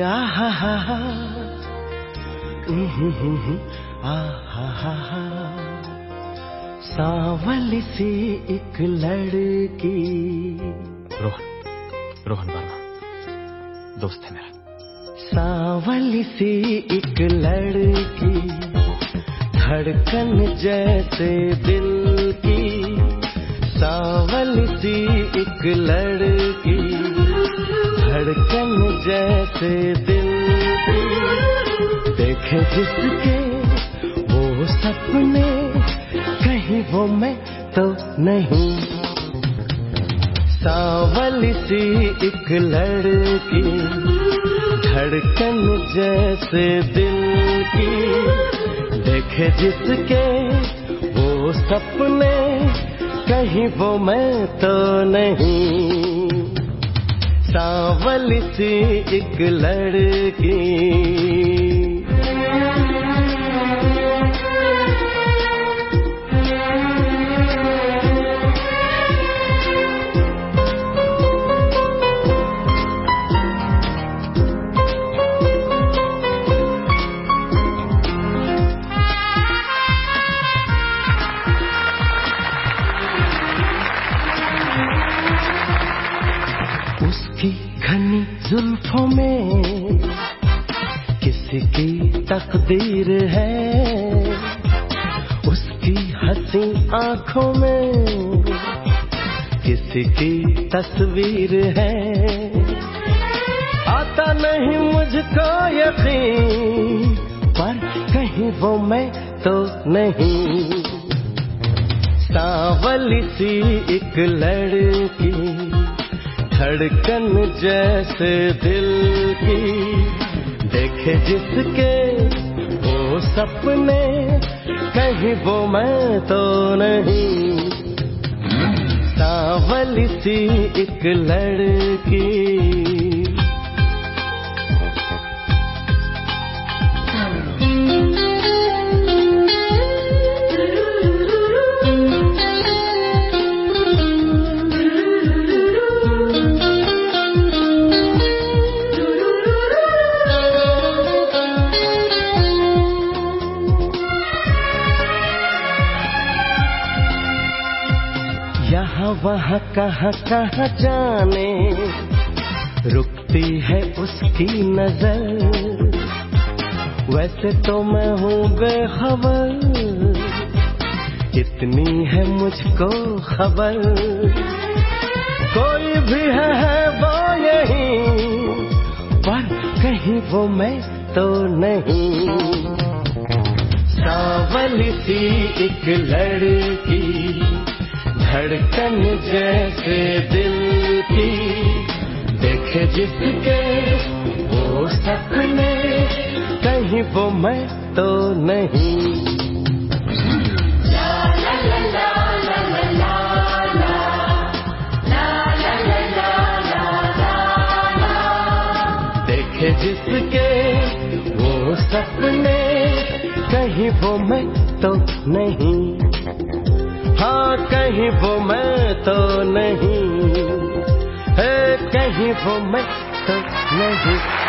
आहा हा हा आहा हा हा सांवली सी एक लड़की। रोहन। रोहन वर्मा। दोस्त है मेरा। सांवली सी एक लड़की। धड़कन जैसे दिल की। सांवली सी एक लड़की। धड़कन जैसे दिल देखे जिसके वो सपने, कहीं वो मैं तो नहीं। सांवली सी एक लड़की, धड़कन जैसे दिल की, देखे जिसके वो सपने, कहीं वो मैं तो नहीं। सांवली सी एक लड़की जुल्फों में किसी की तकदीर है, उसकी हँसी आँखों में किसी की तस्वीर है। आता नहीं मुझको यकीन, पर कहीं वो मैं तो नहीं। सांवली सी एक लड़की धड़कन जैसे दिल की। देखे जिसके वो सपने, कहीं वो मैं तो नहीं। सावली सी एक लड़की। वहाँ कहाँ कहाँ जाने। रुकती है उसकी नज़र। वैसे तो मैं हूँ बेखबर। इतनी है मुझको खबर। कोई भी है, है वो यही। पर कहीं वो मैं तो नहीं। सांवली सी एक लड़की धड़कन जैसे दिल की। देखे जिसके वो सपने, कहीं वो मैं तो नहीं। देखे जिसके वो सपने, कहीं वो मैं तो नहीं। हाँ कहीं वो मैं तो नहीं। है कहीं वो मैं तो नहीं।